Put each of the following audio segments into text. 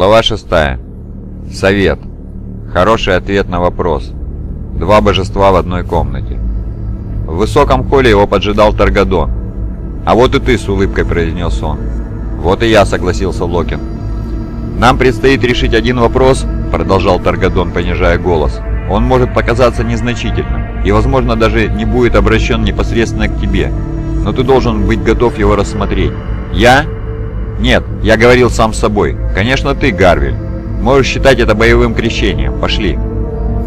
Глава 6. Совет. Хороший ответ на вопрос. Два божества в одной комнате. В высоком холле его поджидал Таргадон. «А вот и ты», — с улыбкой произнес он. «Вот и я», — согласился Локин. «Нам предстоит решить один вопрос», — продолжал Таргадон, понижая голос. «Он может показаться незначительным и, возможно, даже не будет обращен непосредственно к тебе, но ты должен быть готов его рассмотреть. Я «Нет, я говорил сам с собой. Конечно, ты, Гарвель. Можешь считать это боевым крещением. Пошли».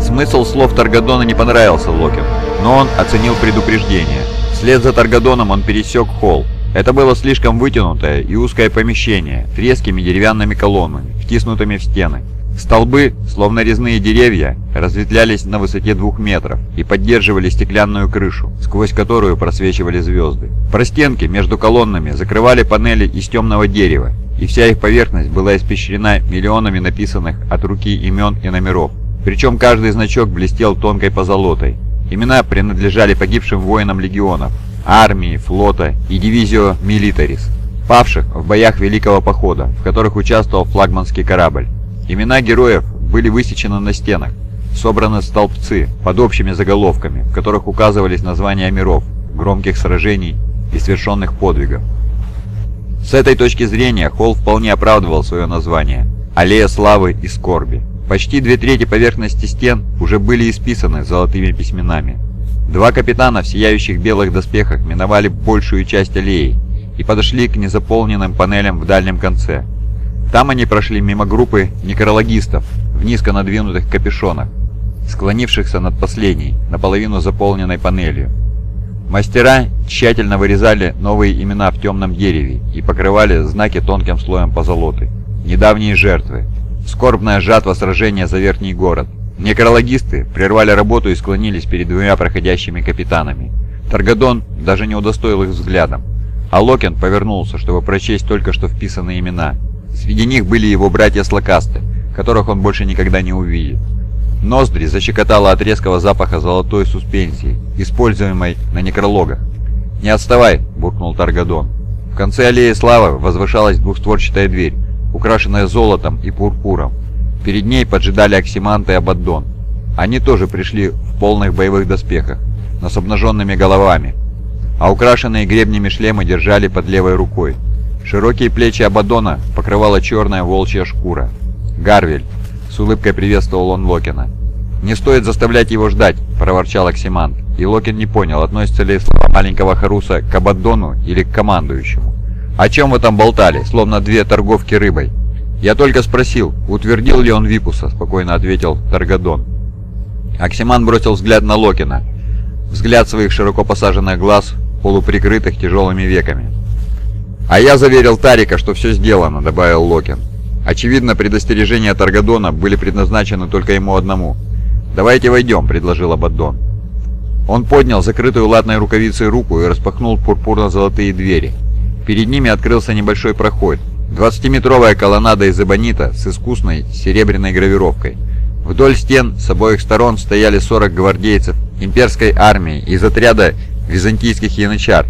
Смысл слов Таргадона не понравился Локин, но он оценил предупреждение. Вслед за Таргадоном он пересек холл. Это было слишком вытянутое и узкое помещение, с резкими деревянными колоннами, втиснутыми в стены. Столбы, словно резные деревья, разветвлялись на высоте двух метров и поддерживали стеклянную крышу, сквозь которую просвечивали звезды. Простенки между колоннами закрывали панели из темного дерева, и вся их поверхность была испещрена миллионами написанных от руки имен и номеров. Причем каждый значок блестел тонкой позолотой. Имена принадлежали погибшим воинам легионов, армии, флота и дивизио «Милитарис», павших в боях Великого Похода, в которых участвовал флагманский корабль. Имена героев были высечены на стенах, собраны столбцы под общими заголовками, в которых указывались названия миров, громких сражений и совершенных подвигов. С этой точки зрения Холл вполне оправдывал свое название – «Аллея славы и скорби». Почти две трети поверхности стен уже были исписаны золотыми письменами. Два капитана в сияющих белых доспехах миновали большую часть аллеи и подошли к незаполненным панелям в дальнем конце – там они прошли мимо группы некрологистов в низко надвинутых капюшонах, склонившихся над последней, наполовину заполненной панелью. Мастера тщательно вырезали новые имена в темном дереве и покрывали знаки тонким слоем позолоты. Недавние жертвы. Скорбная жатва сражения за верхний город. Некрологисты прервали работу и склонились перед двумя проходящими капитанами. Таргадон даже не удостоил их взглядом, а Локин повернулся, чтобы прочесть только что вписанные имена – Среди них были его братья-слокасты, которых он больше никогда не увидит. Ноздри защекотало от резкого запаха золотой суспенсии, используемой на некрологах. «Не отставай!» – буркнул Таргадон. В конце аллеи славы возвышалась двухстворчатая дверь, украшенная золотом и пурпуром. Перед ней поджидали Оксимант и Абаддон. Они тоже пришли в полных боевых доспехах, но с обнаженными головами, а украшенные гребнями шлемы держали под левой рукой. Широкие плечи Абадона покрывала черная волчья шкура. «Гарвель!» — с улыбкой приветствовал он Локина. «Не стоит заставлять его ждать!» — проворчал Оксимант. И Локин не понял, относятся ли слова маленького Харуса к Абаддону или к командующему. «О чем вы там болтали, словно две торговки рыбой?» «Я только спросил, утвердил ли он Випуса», — спокойно ответил Таргадон. Оксиман бросил взгляд на Локина. Взгляд своих широко посаженных глаз, полуприкрытых тяжелыми веками. «А я заверил Тарика, что все сделано», — добавил Локин. Очевидно, предостережения Таргадона были предназначены только ему одному. «Давайте войдем», — предложил Абаддон. Он поднял закрытую латной рукавицей руку и распахнул пурпурно-золотые двери. Перед ними открылся небольшой проход. 20-метровая колоннада из эбонита с искусной серебряной гравировкой. Вдоль стен с обоих сторон стояли 40 гвардейцев имперской армии из отряда византийских янычар,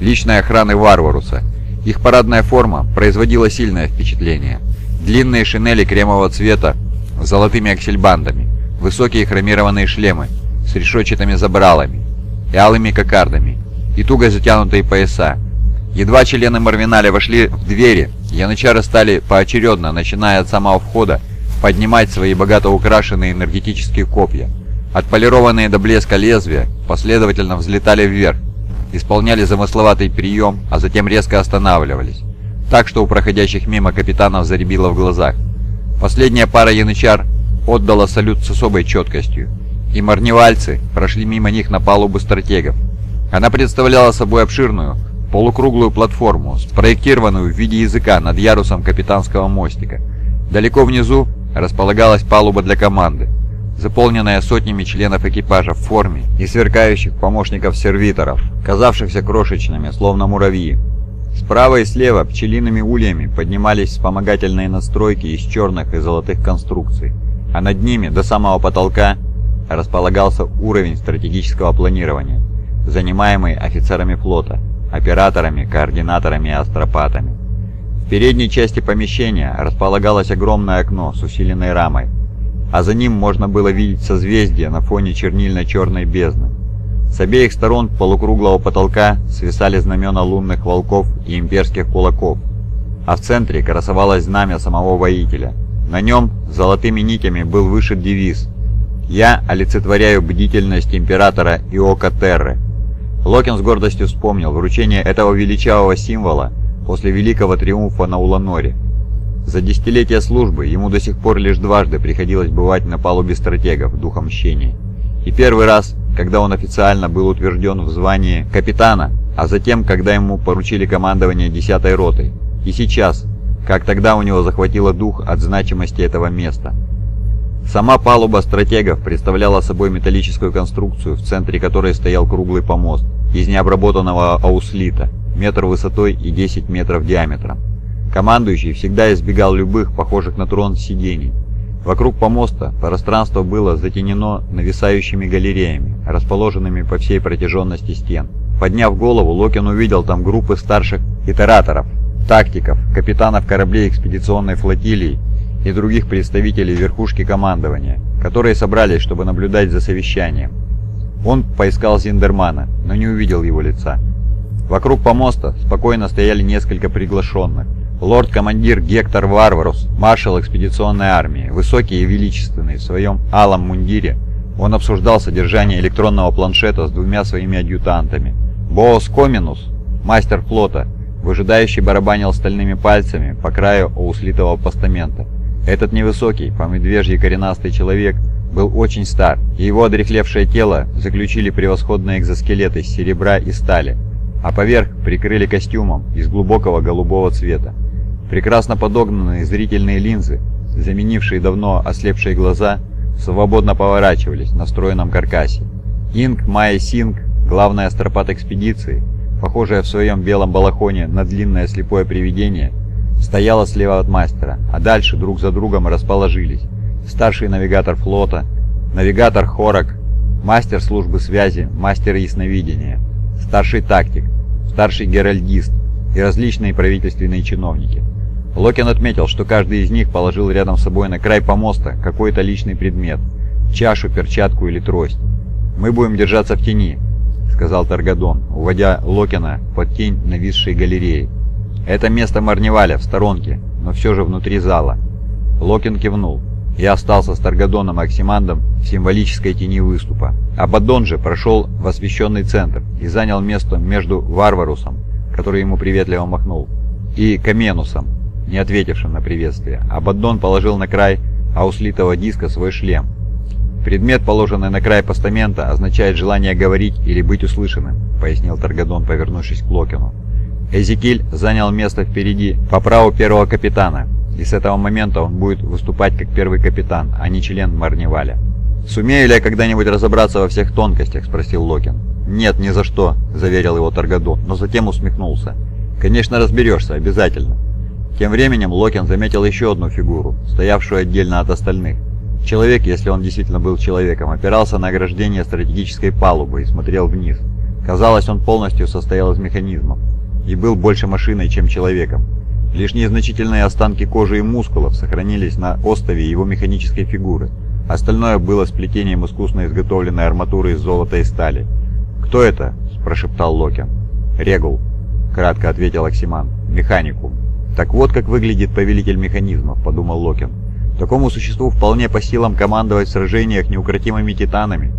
личной охраны Варваруса — их парадная форма производила сильное впечатление. Длинные шинели кремового цвета с золотыми аксельбандами, высокие хромированные шлемы с решетчатыми забралами и алыми кокардами, и туго затянутые пояса. Едва члены Марвиналя вошли в двери, янычары стали поочередно, начиная от самого входа, поднимать свои богато украшенные энергетические копья. Отполированные до блеска лезвия последовательно взлетали вверх, исполняли замысловатый прием, а затем резко останавливались, так что у проходящих мимо капитанов заребило в глазах. Последняя пара янычар отдала салют с особой четкостью, и марневальцы прошли мимо них на палубу стратегов. Она представляла собой обширную, полукруглую платформу, спроектированную в виде языка над ярусом капитанского мостика. Далеко внизу располагалась палуба для команды, заполненная сотнями членов экипажа в форме и сверкающих помощников-сервиторов, казавшихся крошечными, словно муравьи. Справа и слева пчелиными ульями поднимались вспомогательные настройки из черных и золотых конструкций, а над ними до самого потолка располагался уровень стратегического планирования, занимаемый офицерами флота, операторами, координаторами и астропатами. В передней части помещения располагалось огромное окно с усиленной рамой, а за ним можно было видеть созвездие на фоне чернильно-черной бездны. С обеих сторон полукруглого потолка свисали знамена лунных волков и имперских кулаков, а в центре красовалось знамя самого воителя. На нем золотыми нитями был вышит девиз «Я олицетворяю бдительность императора Иока Терры». Локин с гордостью вспомнил вручение этого величавого символа после великого триумфа на Уланоре. За десятилетия службы ему до сих пор лишь дважды приходилось бывать на палубе стратегов Духом Мщения. И первый раз, когда он официально был утвержден в звании капитана, а затем, когда ему поручили командование 10-й ротой. И сейчас, как тогда у него захватило дух от значимости этого места. Сама палуба стратегов представляла собой металлическую конструкцию, в центре которой стоял круглый помост из необработанного ауслита, метр высотой и 10 метров диаметром. Командующий всегда избегал любых, похожих на трон, сидений. Вокруг помоста пространство было затенено нависающими галереями, расположенными по всей протяженности стен. Подняв голову, Локин увидел там группы старших итераторов, тактиков, капитанов кораблей экспедиционной флотилии и других представителей верхушки командования, которые собрались, чтобы наблюдать за совещанием. Он поискал Зиндермана, но не увидел его лица. Вокруг помоста спокойно стояли несколько приглашенных. Лорд-командир Гектор Варварус, маршал экспедиционной армии, высокий и величественный в своем алом мундире, он обсуждал содержание электронного планшета с двумя своими адъютантами. Боос Коминус, мастер флота, выжидающий барабанил стальными пальцами по краю услитого постамента. Этот невысокий, по медвежьи коренастый человек был очень стар, и его одрехлевшее тело заключили превосходные экзоскелеты из серебра и стали, а поверх прикрыли костюмом из глубокого голубого цвета. Прекрасно подогнанные зрительные линзы, заменившие давно ослепшие глаза, свободно поворачивались на стройном каркасе. Инг Майя Синг, главная астропат экспедиции, похожая в своем белом балахоне на длинное слепое привидение, стояла слева от мастера, а дальше друг за другом расположились старший навигатор флота, навигатор Хорок, мастер службы связи, мастер ясновидения, старший тактик, старший геральдист и различные правительственные чиновники. Локин отметил, что каждый из них положил рядом с собой на край помоста какой-то личный предмет, чашу, перчатку или трость. «Мы будем держаться в тени», — сказал Таргадон, уводя Локина под тень нависшей галереи. «Это место Марневаля в сторонке, но все же внутри зала». Локин кивнул. Я остался с Таргадоном и Оксимандом в символической тени выступа. Абаддон же прошел в освещенный центр и занял место между Варварусом, который ему приветливо махнул, и Каменусом, не ответившим на приветствие. Абаддон положил на край ауслитого диска свой шлем. «Предмет, положенный на край постамента, означает желание говорить или быть услышанным», — пояснил Таргадон, повернувшись к Локину. Эзекиль занял место впереди, по праву первого капитана, и с этого момента он будет выступать как первый капитан, а не член Марневаля. «Сумею ли я когда-нибудь разобраться во всех тонкостях?» – спросил Локин. «Нет, ни за что», – заверил его Таргадон, но затем усмехнулся. «Конечно разберешься, обязательно». Тем временем Локин заметил еще одну фигуру, стоявшую отдельно от остальных. Человек, если он действительно был человеком, опирался на ограждение стратегической палубы и смотрел вниз. Казалось, он полностью состоял из механизмов и был больше машиной, чем человеком. Лишь незначительные останки кожи и мускулов сохранились на остове его механической фигуры. Остальное было сплетением искусно изготовленной арматуры из золота и стали. «Кто это?» – прошептал Локин. «Регул», – кратко ответил Оксиман. «Механикум». «Так вот как выглядит повелитель механизмов», – подумал Локин. «Такому существу вполне по силам командовать в сражениях неукротимыми титанами».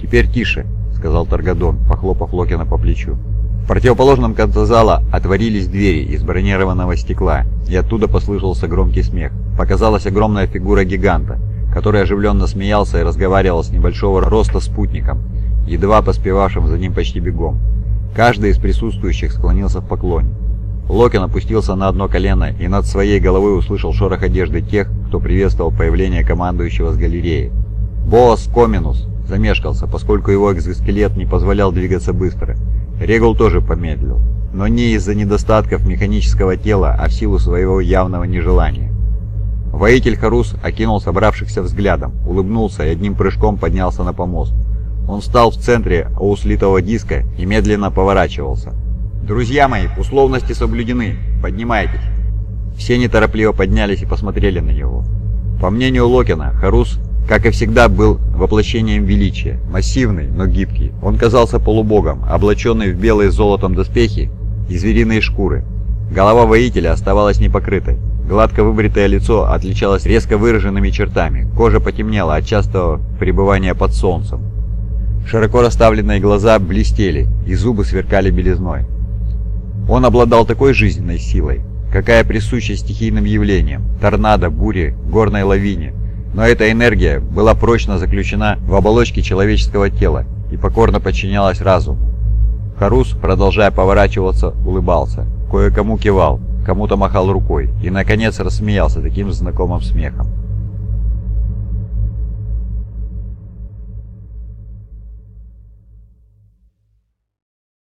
«Теперь тише», – сказал Таргадон, похлопав Локина по плечу. В противоположном конце зала отворились двери из бронированного стекла, и оттуда послышался громкий смех. Показалась огромная фигура гиганта, который оживленно смеялся и разговаривал с небольшого роста спутником, едва поспевавшим за ним почти бегом. Каждый из присутствующих склонился в поклоне. Локин опустился на одно колено и над своей головой услышал шорох одежды тех, кто приветствовал появление командующего с галереи. Боас Коминус замешкался, поскольку его экзоскелет не позволял двигаться быстро. Регул тоже помедлил, но не из-за недостатков механического тела, а в силу своего явного нежелания. Воитель Харус окинул собравшихся взглядом, улыбнулся и одним прыжком поднялся на помост. Он встал в центре услитого диска и медленно поворачивался. «Друзья мои, условности соблюдены. Поднимайтесь!» Все неторопливо поднялись и посмотрели на него. По мнению Локина, Харус, как и всегда, был воплощением величия, массивный, но гибкий. Он казался полубогом, облаченный в белые золотом доспехи и звериные шкуры. Голова воителя оставалась непокрытой. Гладко выбритое лицо отличалось резко выраженными чертами, кожа потемнела от частого пребывания под солнцем. Широко расставленные глаза блестели, и зубы сверкали белизной. Он обладал такой жизненной силой, какая присуща стихийным явлениям, торнадо, буре, горной лавине. Но эта энергия была прочно заключена в оболочке человеческого тела и покорно подчинялась разуму. Харус, продолжая поворачиваться, улыбался, кое-кому кивал, кому-то махал рукой и, наконец, рассмеялся таким знакомым смехом.